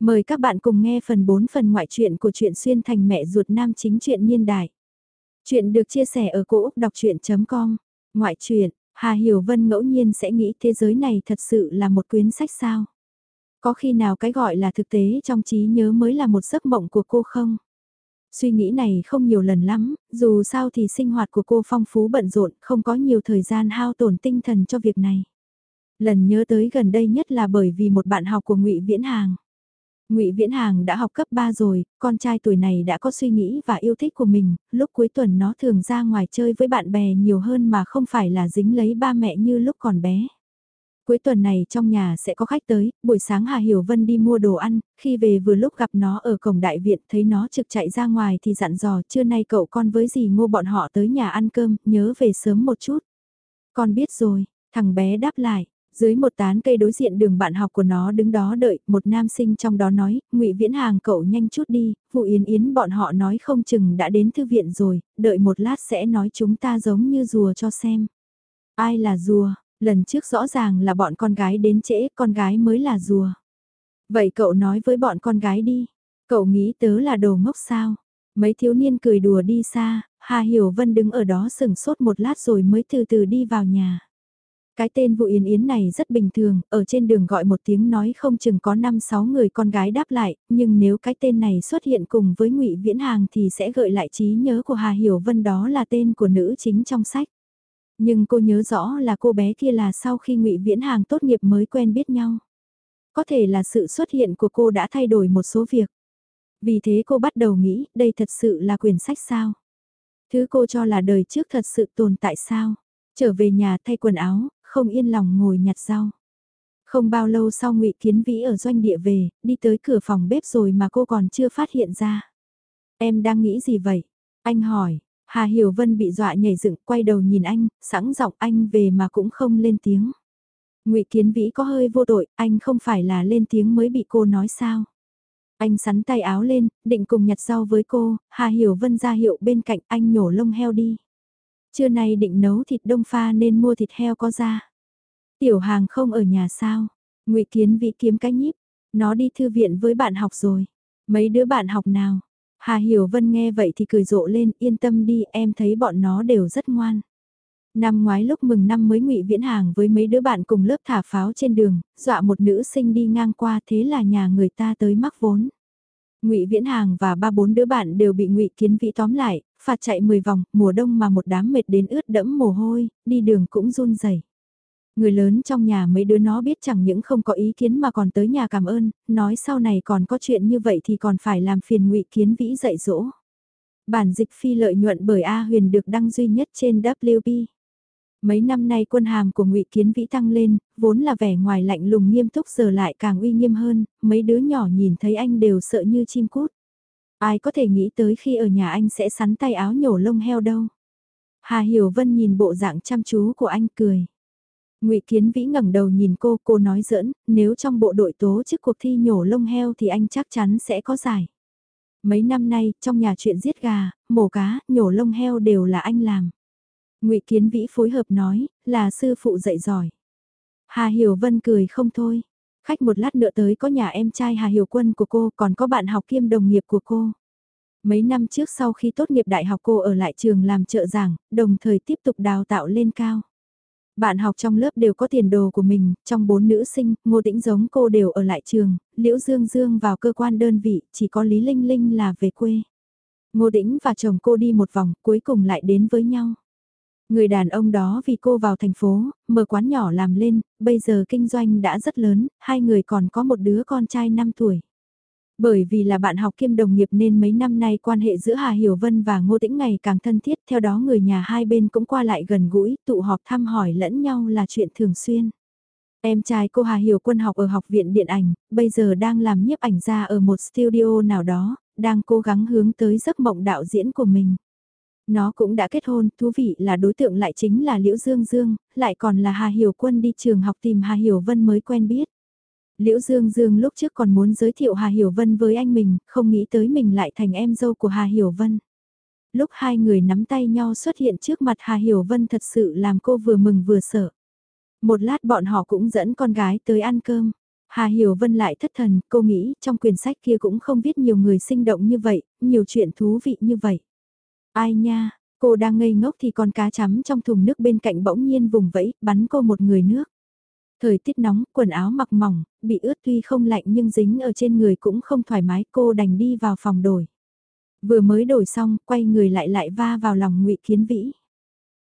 Mời các bạn cùng nghe phần 4 phần ngoại truyện của truyện xuyên thành mẹ ruột nam chính truyện niên đại. Chuyện được chia sẻ ở cỗ đọc chuyện.com. Ngoại truyện, Hà Hiểu Vân ngẫu nhiên sẽ nghĩ thế giới này thật sự là một quyển sách sao? Có khi nào cái gọi là thực tế trong trí nhớ mới là một giấc mộng của cô không? Suy nghĩ này không nhiều lần lắm, dù sao thì sinh hoạt của cô phong phú bận rộn, không có nhiều thời gian hao tổn tinh thần cho việc này. Lần nhớ tới gần đây nhất là bởi vì một bạn học của ngụy Viễn Hàng. Ngụy Viễn Hàng đã học cấp 3 rồi, con trai tuổi này đã có suy nghĩ và yêu thích của mình, lúc cuối tuần nó thường ra ngoài chơi với bạn bè nhiều hơn mà không phải là dính lấy ba mẹ như lúc còn bé. Cuối tuần này trong nhà sẽ có khách tới, buổi sáng Hà Hiểu Vân đi mua đồ ăn, khi về vừa lúc gặp nó ở cổng đại viện thấy nó trực chạy ra ngoài thì dặn dò trưa nay cậu con với gì ngô bọn họ tới nhà ăn cơm, nhớ về sớm một chút. Con biết rồi, thằng bé đáp lại, dưới một tán cây đối diện đường bạn học của nó đứng đó đợi, một nam sinh trong đó nói, ngụy Viễn Hàng cậu nhanh chút đi, vụ Yến Yến bọn họ nói không chừng đã đến thư viện rồi, đợi một lát sẽ nói chúng ta giống như rùa cho xem. Ai là rùa? Lần trước rõ ràng là bọn con gái đến trễ, con gái mới là rùa. Vậy cậu nói với bọn con gái đi, cậu nghĩ tớ là đồ ngốc sao? Mấy thiếu niên cười đùa đi xa, Hà Hiểu Vân đứng ở đó sừng sốt một lát rồi mới từ từ đi vào nhà. Cái tên vụ Yến Yến này rất bình thường, ở trên đường gọi một tiếng nói không chừng có 5-6 người con gái đáp lại, nhưng nếu cái tên này xuất hiện cùng với ngụy Viễn Hàng thì sẽ gợi lại trí nhớ của Hà Hiểu Vân đó là tên của nữ chính trong sách. Nhưng cô nhớ rõ là cô bé kia là sau khi ngụy Viễn Hàng tốt nghiệp mới quen biết nhau. Có thể là sự xuất hiện của cô đã thay đổi một số việc. Vì thế cô bắt đầu nghĩ đây thật sự là quyển sách sao? Thứ cô cho là đời trước thật sự tồn tại sao? Trở về nhà thay quần áo, không yên lòng ngồi nhặt rau. Không bao lâu sau ngụy Kiến Vĩ ở doanh địa về, đi tới cửa phòng bếp rồi mà cô còn chưa phát hiện ra. Em đang nghĩ gì vậy? Anh hỏi, Hà Hiểu Vân bị dọa nhảy dựng quay đầu nhìn anh, sẵn giọng anh về mà cũng không lên tiếng. ngụy Kiến Vĩ có hơi vô tội, anh không phải là lên tiếng mới bị cô nói sao? Anh sắn tay áo lên, định cùng nhặt rau với cô, Hà Hiểu Vân ra hiệu bên cạnh anh nhổ lông heo đi. Trưa nay định nấu thịt đông pha nên mua thịt heo có ra. Tiểu hàng không ở nhà sao? ngụy Kiến Vĩ kiếm cái nhíp, nó đi thư viện với bạn học rồi. Mấy đứa bạn học nào? Hà Hiểu Vân nghe vậy thì cười rộ lên, yên tâm đi, em thấy bọn nó đều rất ngoan. Năm ngoái lúc mừng năm mới ngụy Viễn Hàng với mấy đứa bạn cùng lớp thả pháo trên đường, dọa một nữ sinh đi ngang qua thế là nhà người ta tới mắc vốn. Ngụy Viễn Hàng và ba bốn đứa bạn đều bị Ngụy Kiến Vĩ tóm lại, phạt chạy 10 vòng, mùa đông mà một đám mệt đến ướt đẫm mồ hôi, đi đường cũng run rẩy. Người lớn trong nhà mấy đứa nó biết chẳng những không có ý kiến mà còn tới nhà cảm ơn, nói sau này còn có chuyện như vậy thì còn phải làm phiền ngụy Kiến Vĩ dạy dỗ. Bản dịch phi lợi nhuận bởi A Huyền được đăng duy nhất trên WP. Mấy năm nay quân hàm của ngụy Kiến Vĩ tăng lên, vốn là vẻ ngoài lạnh lùng nghiêm túc giờ lại càng uy nghiêm hơn, mấy đứa nhỏ nhìn thấy anh đều sợ như chim cút. Ai có thể nghĩ tới khi ở nhà anh sẽ sắn tay áo nhổ lông heo đâu. Hà Hiểu Vân nhìn bộ dạng chăm chú của anh cười. Ngụy Kiến Vĩ ngẩng đầu nhìn cô, cô nói giỡn, nếu trong bộ đội tố chức cuộc thi nhổ lông heo thì anh chắc chắn sẽ có giải. Mấy năm nay, trong nhà chuyện giết gà, mổ cá, nhổ lông heo đều là anh làm. Ngụy Kiến Vĩ phối hợp nói, là sư phụ dạy giỏi. Hà Hiểu Vân cười không thôi. Khách một lát nữa tới có nhà em trai Hà Hiểu Quân của cô, còn có bạn học kiêm đồng nghiệp của cô. Mấy năm trước sau khi tốt nghiệp đại học cô ở lại trường làm trợ giảng, đồng thời tiếp tục đào tạo lên cao. Bạn học trong lớp đều có tiền đồ của mình, trong bốn nữ sinh, Ngô Tĩnh giống cô đều ở lại trường, Liễu Dương Dương vào cơ quan đơn vị, chỉ có Lý Linh Linh là về quê. Ngô Tĩnh và chồng cô đi một vòng, cuối cùng lại đến với nhau. Người đàn ông đó vì cô vào thành phố, mở quán nhỏ làm lên, bây giờ kinh doanh đã rất lớn, hai người còn có một đứa con trai 5 tuổi. Bởi vì là bạn học kiêm đồng nghiệp nên mấy năm nay quan hệ giữa Hà Hiểu Vân và Ngô Tĩnh ngày càng thân thiết, theo đó người nhà hai bên cũng qua lại gần gũi, tụ họp thăm hỏi lẫn nhau là chuyện thường xuyên. Em trai cô Hà Hiểu Quân học ở học viện điện ảnh, bây giờ đang làm nhiếp ảnh ra ở một studio nào đó, đang cố gắng hướng tới giấc mộng đạo diễn của mình. Nó cũng đã kết hôn, thú vị là đối tượng lại chính là Liễu Dương Dương, lại còn là Hà Hiểu Quân đi trường học tìm Hà Hiểu Vân mới quen biết. Liễu Dương Dương lúc trước còn muốn giới thiệu Hà Hiểu Vân với anh mình, không nghĩ tới mình lại thành em dâu của Hà Hiểu Vân. Lúc hai người nắm tay nhau xuất hiện trước mặt Hà Hiểu Vân thật sự làm cô vừa mừng vừa sợ. Một lát bọn họ cũng dẫn con gái tới ăn cơm. Hà Hiểu Vân lại thất thần, cô nghĩ trong quyển sách kia cũng không viết nhiều người sinh động như vậy, nhiều chuyện thú vị như vậy. Ai nha, cô đang ngây ngốc thì con cá chấm trong thùng nước bên cạnh bỗng nhiên vùng vẫy, bắn cô một người nước. Thời tiết nóng, quần áo mặc mỏng, bị ướt tuy không lạnh nhưng dính ở trên người cũng không thoải mái cô đành đi vào phòng đổi. Vừa mới đổi xong, quay người lại lại va vào lòng ngụy Kiến Vĩ.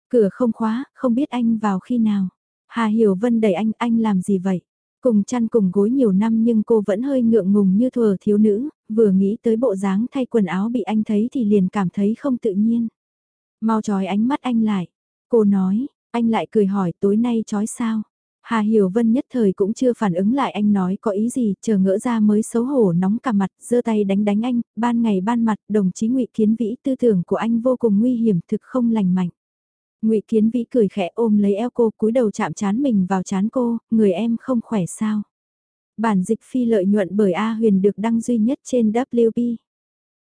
Cửa không khóa, không biết anh vào khi nào. Hà Hiểu Vân đẩy anh, anh làm gì vậy? Cùng chăn cùng gối nhiều năm nhưng cô vẫn hơi ngượng ngùng như thừa thiếu nữ, vừa nghĩ tới bộ dáng thay quần áo bị anh thấy thì liền cảm thấy không tự nhiên. Mau trói ánh mắt anh lại. Cô nói, anh lại cười hỏi tối nay trói sao? Hà Hiểu Vân nhất thời cũng chưa phản ứng lại anh nói có ý gì, chờ ngỡ ra mới xấu hổ nóng cả mặt, giơ tay đánh đánh anh, ban ngày ban mặt, đồng chí ngụy Kiến Vĩ tư tưởng của anh vô cùng nguy hiểm thực không lành mạnh ngụy Kiến Vĩ cười khẽ ôm lấy eo cô cúi đầu chạm chán mình vào chán cô, người em không khỏe sao. Bản dịch phi lợi nhuận bởi A Huyền được đăng duy nhất trên WP.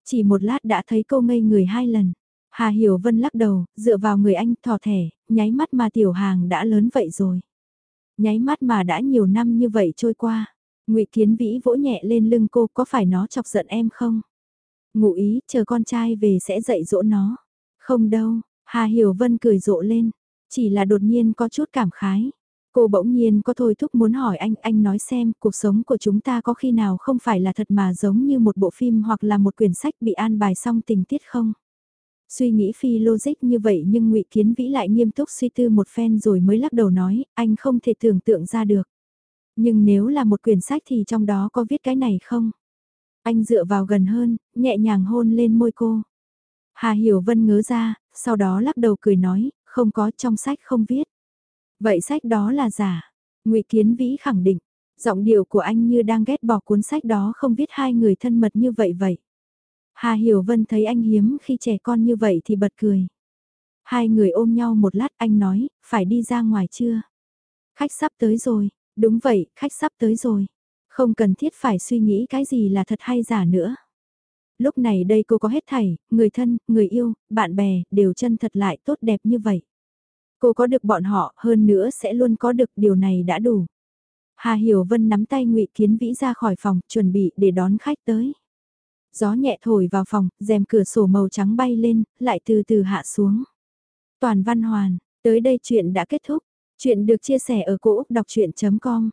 Chỉ một lát đã thấy cô ngây người hai lần. Hà Hiểu Vân lắc đầu, dựa vào người anh thò thẻ, nháy mắt mà tiểu hàng đã lớn vậy rồi. Nháy mắt mà đã nhiều năm như vậy trôi qua. ngụy Kiến Vĩ vỗ nhẹ lên lưng cô có phải nó chọc giận em không? Ngụ ý chờ con trai về sẽ dạy dỗ nó. Không đâu, Hà Hiểu Vân cười rộ lên. Chỉ là đột nhiên có chút cảm khái. Cô bỗng nhiên có thôi thúc muốn hỏi anh, anh nói xem cuộc sống của chúng ta có khi nào không phải là thật mà giống như một bộ phim hoặc là một quyển sách bị an bài xong tình tiết không? Suy nghĩ phi logic như vậy nhưng ngụy Kiến Vĩ lại nghiêm túc suy tư một phen rồi mới lắc đầu nói, anh không thể tưởng tượng ra được. Nhưng nếu là một quyển sách thì trong đó có viết cái này không? Anh dựa vào gần hơn, nhẹ nhàng hôn lên môi cô. Hà Hiểu Vân ngớ ra, sau đó lắc đầu cười nói, không có trong sách không viết. Vậy sách đó là giả. ngụy Kiến Vĩ khẳng định, giọng điệu của anh như đang ghét bỏ cuốn sách đó không viết hai người thân mật như vậy vậy. Hà Hiểu Vân thấy anh hiếm khi trẻ con như vậy thì bật cười. Hai người ôm nhau một lát anh nói, phải đi ra ngoài chưa? Khách sắp tới rồi, đúng vậy, khách sắp tới rồi. Không cần thiết phải suy nghĩ cái gì là thật hay giả nữa. Lúc này đây cô có hết thảy, người thân, người yêu, bạn bè, đều chân thật lại tốt đẹp như vậy. Cô có được bọn họ, hơn nữa sẽ luôn có được điều này đã đủ. Hà Hiểu Vân nắm tay ngụy Kiến Vĩ ra khỏi phòng, chuẩn bị để đón khách tới. Gió nhẹ thổi vào phòng, rèm cửa sổ màu trắng bay lên, lại từ từ hạ xuống. Toàn văn hoàn, tới đây chuyện đã kết thúc. Chuyện được chia sẻ ở cỗ đọc chuyện.com